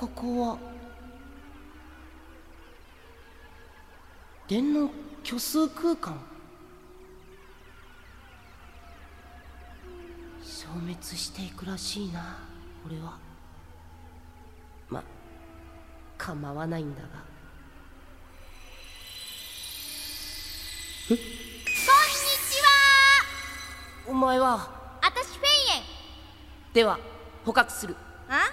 ここは。電の虚数空間。消滅していくらしいな俺は。ま構わないんだが。こんにちは。お前は？あたしフェイエン。では捕獲する。あ？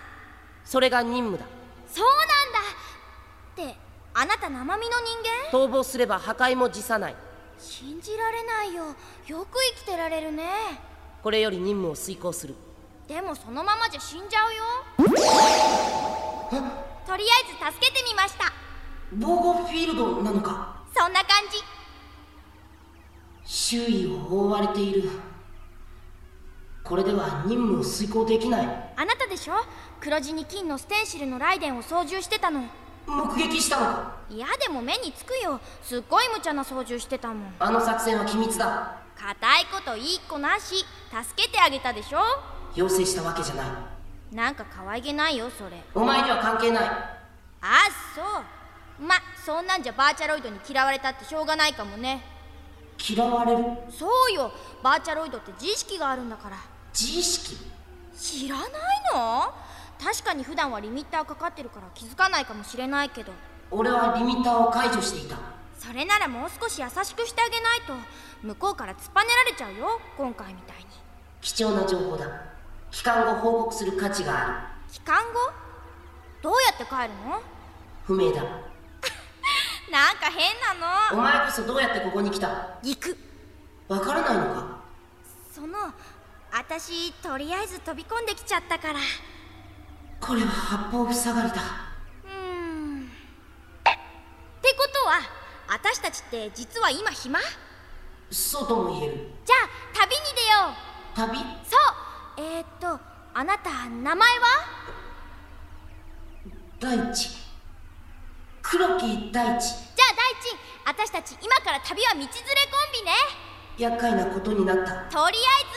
それが任務だ。そうなんだ。ってあなた生身の人間？逃亡すれば破壊も辞さない。信じられないよ。よく生きてられるね。これより任務を遂行する。でもそのままじゃ死んじゃうよ。とりあえず助けてみました。防護フィールドなのか？そんな感じ。周囲を覆われている。これでは任務を遂行できない。あなたでしょ？黒地に金のステンシルのライデンを操縦してたの。目撃したのか？いやでも目につくよ。すっごい無茶な操縦してたもん。あの作戦は機密だ。硬いこと一個なし。助けてあげたでしょ？要請したわけじゃない。なんか可愛げないよそれ。お前には関係ない。あそう。まそんなんじゃバーチャロイドに嫌われたってしょうがないかもね。嫌われる？そうよ。バーチャロイドって自意識があるんだから。自意識？知らないの？確かに普段はリミッターかかってるから気づかないかもしれないけど。俺はリミッターを解除していた。それならもう少し優しくしてあげないと向こうから突っぱねられちゃうよ今回みたいに。貴重な情報だ。帰還後報告する価値がある。帰還後どうやって帰るの？不明だ。なんか変なの。お前こそどうやってここに来た？行く。わからないのか？その私とりあえず飛び込んできちゃったからこれは八方塞がりだうーんってことは私たちって実は今暇？そうとも言える。じゃあ旅に出よう。旅？そう。えー、っとあなた名前は？大地。黒木大地。じゃあ大地私たち今から旅は道連れコンビね。厄介なことになった。とりあえず